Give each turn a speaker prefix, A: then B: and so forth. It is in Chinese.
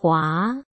A: 华。